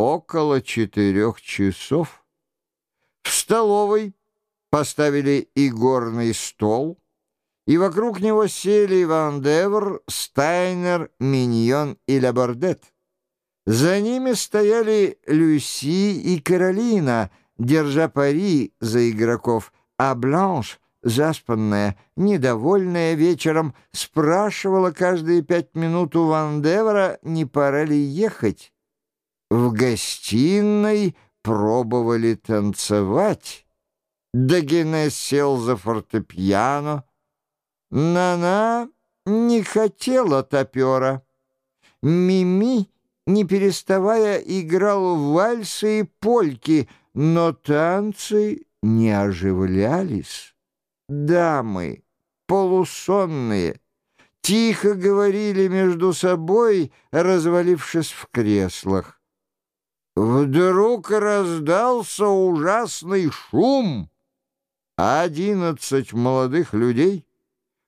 около четырех часов. В столовой поставили игорный стол, и вокруг него сели Ван Девр, Стайнер, Миньон и Лабордет. За ними стояли Люси и Каролина, держа пари за игроков, а Бланш, заспанная, недовольная вечером, спрашивала каждые пять минут у Ван Девра, не пора ли ехать. В гостиной пробовали танцевать. Дагене сел за фортепиано. Нана не хотела топера. Мими, не переставая, играл вальсы и польки, но танцы не оживлялись. Дамы, полусонные, тихо говорили между собой, развалившись в креслах. Вдруг раздался ужасный шум. Одиннадцать молодых людей,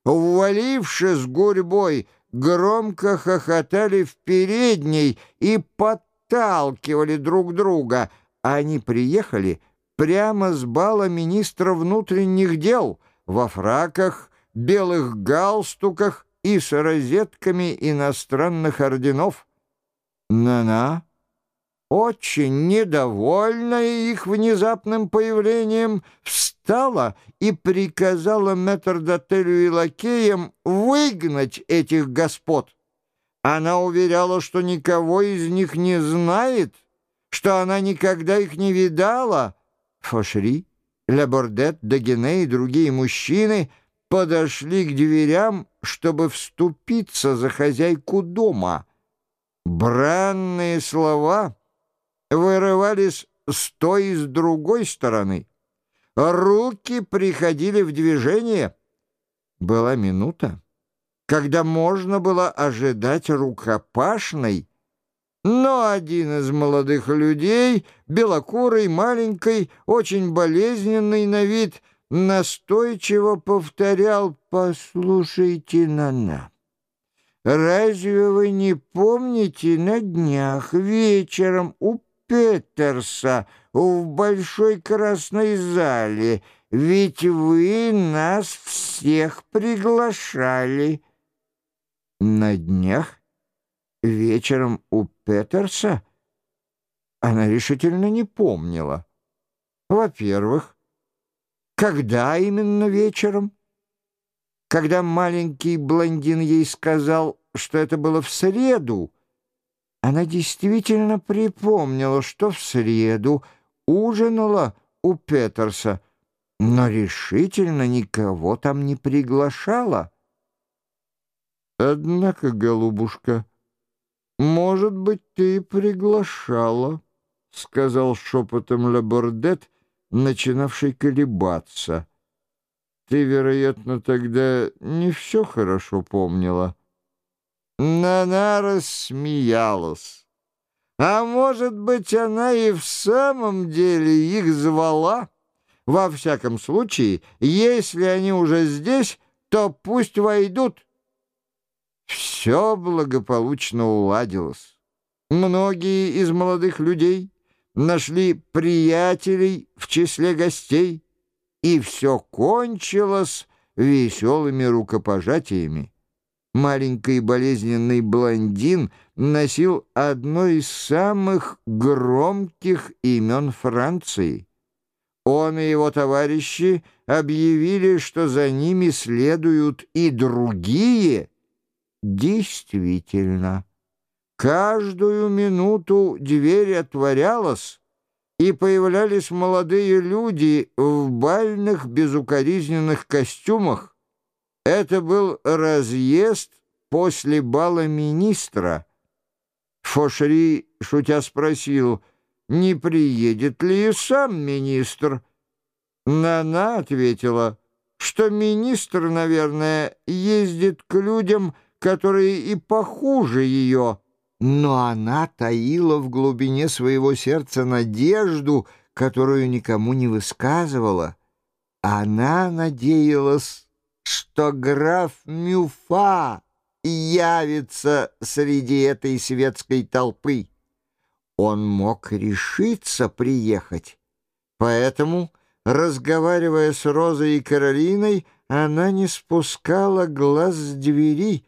ввалившись гурьбой, громко хохотали в передней и подталкивали друг друга. Они приехали прямо с бала министра внутренних дел во фраках, белых галстуках и с розетками иностранных орденов. На-на! Очень недовольная их внезапным появлением, встала и приказала метрдотелю и лакеям выгнать этих господ. Она уверяла, что никого из них не знает, что она никогда их не видала. Фошри, Лабордет, Дагене и другие мужчины подошли к дверям, чтобы вступиться за хозяйку дома. Бранные слова — вырывались с той и с другой стороны. Руки приходили в движение. Была минута, когда можно было ожидать рукопашной, но один из молодых людей, белокурый, маленький, очень болезненный на вид, настойчиво повторял «Послушайте, Нана». Разве вы не помните на днях вечером у Петерса в большой красной зале, ведь вы нас всех приглашали. На днях? Вечером у Петерса? Она решительно не помнила. Во-первых, когда именно вечером? Когда маленький блондин ей сказал, что это было в среду, она действительно припомнила, что в среду ужинала у Петерса, но решительно никого там не приглашала. «Однако, голубушка, может быть, ты приглашала», — сказал шепотом Лабордет, начинавший колебаться. «Ты, вероятно, тогда не все хорошо помнила». Нана рассмеялась. А может быть, она и в самом деле их звала? Во всяком случае, если они уже здесь, то пусть войдут. Все благополучно уладилось. Многие из молодых людей нашли приятелей в числе гостей, и все кончилось веселыми рукопожатиями маленький болезненный блондин носил одно из самых громких имен Франции. Он и его товарищи объявили, что за ними следуют и другие. Действительно, каждую минуту дверь отворялась, и появлялись молодые люди в бальных безукоризненных костюмах, это был разъезд после бала министра. Фошри, шутя, спросил, не приедет ли и сам министр. Нана ответила, что министр, наверное, ездит к людям, которые и похуже ее. Но она таила в глубине своего сердца надежду, которую никому не высказывала. Она надеялась что граф Мюфа явится среди этой светской толпы. он мог решиться приехать. Поэтому, разговаривая с Розой и Каролиной, она не спускала глаз с двери.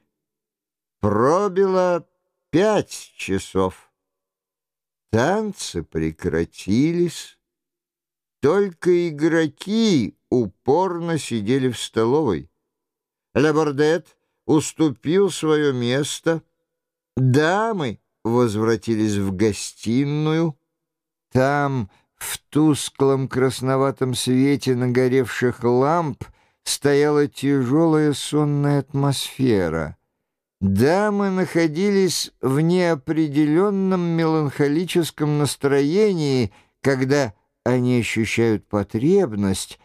Пробило пять часов. Танцы прекратились. Только игроки упорно сидели в столовой. Лабордет уступил свое место. Дамы возвратились в гостиную. Там, в тусклом красноватом свете нагоревших ламп, стояла тяжелая сонная атмосфера. Дамы находились в неопределенном меланхолическом настроении, когда они ощущают потребность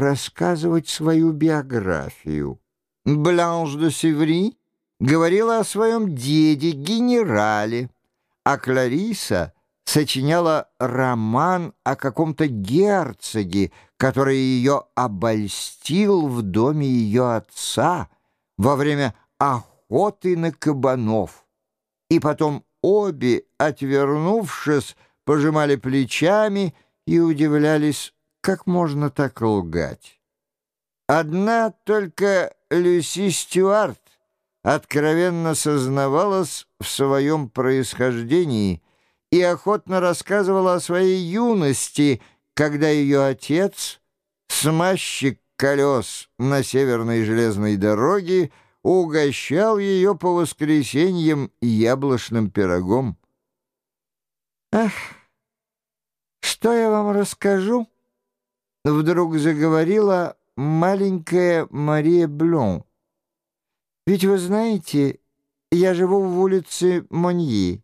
рассказывать свою биографию. Бланш де Севри говорила о своем деде-генерале, а Клариса сочиняла роман о каком-то герцоге, который ее обольстил в доме ее отца во время охоты на кабанов. И потом обе, отвернувшись, пожимали плечами и удивлялись, как можно так лгать. Одна только Люси Стюарт откровенно сознавалась в своем происхождении и охотно рассказывала о своей юности, когда ее отец, смазчик колес на северной железной дороге, угощал ее по воскресеньям яблочным пирогом. «Ах, что я вам расскажу?» Вдруг заговорила маленькая Мария Блон. Ведь вы знаете, я живу в улице Моньи,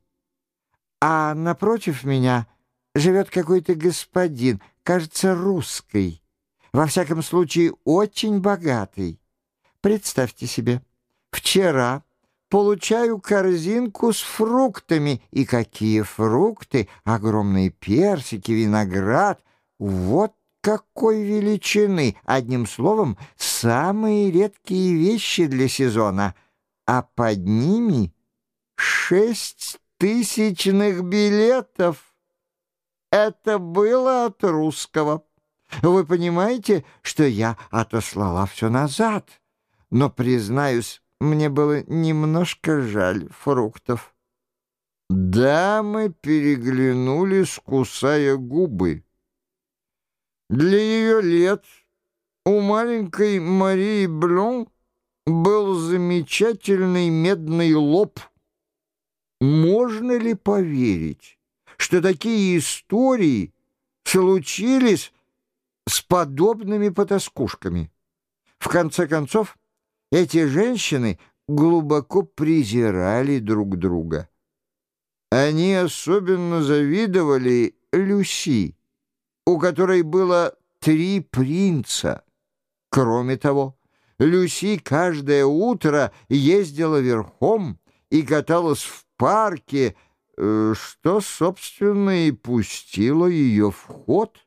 а напротив меня живет какой-то господин, кажется, русский, во всяком случае очень богатый. Представьте себе, вчера получаю корзинку с фруктами. И какие фрукты! Огромные персики, виноград. Вот какой величины! Одним словом, самые редкие вещи для сезона. А под ними шесть тысячных билетов. Это было от русского. Вы понимаете, что я отослала все назад. Но, признаюсь, мне было немножко жаль фруктов. Дамы переглянулись, кусая губы. Для ее лет у маленькой Марии Блон был замечательный медный лоб. Можно ли поверить, что такие истории случились с подобными потаскушками? В конце концов, эти женщины глубоко презирали друг друга. Они особенно завидовали Люси у которой было три принца. Кроме того, Люси каждое утро ездила верхом и каталась в парке, э, что, собственно, и пустило ее в ход.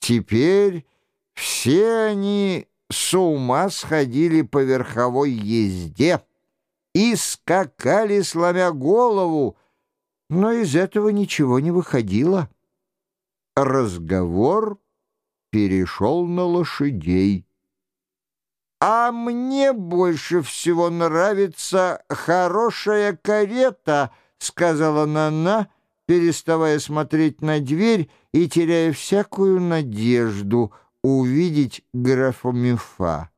Теперь все они с ума сходили по верховой езде и скакали, сломя голову, но из этого ничего не выходило разговор перешел на лошадей. «А мне больше всего нравится хорошая карета», — сказала Нана, переставая смотреть на дверь и теряя всякую надежду увидеть графа Мюфа.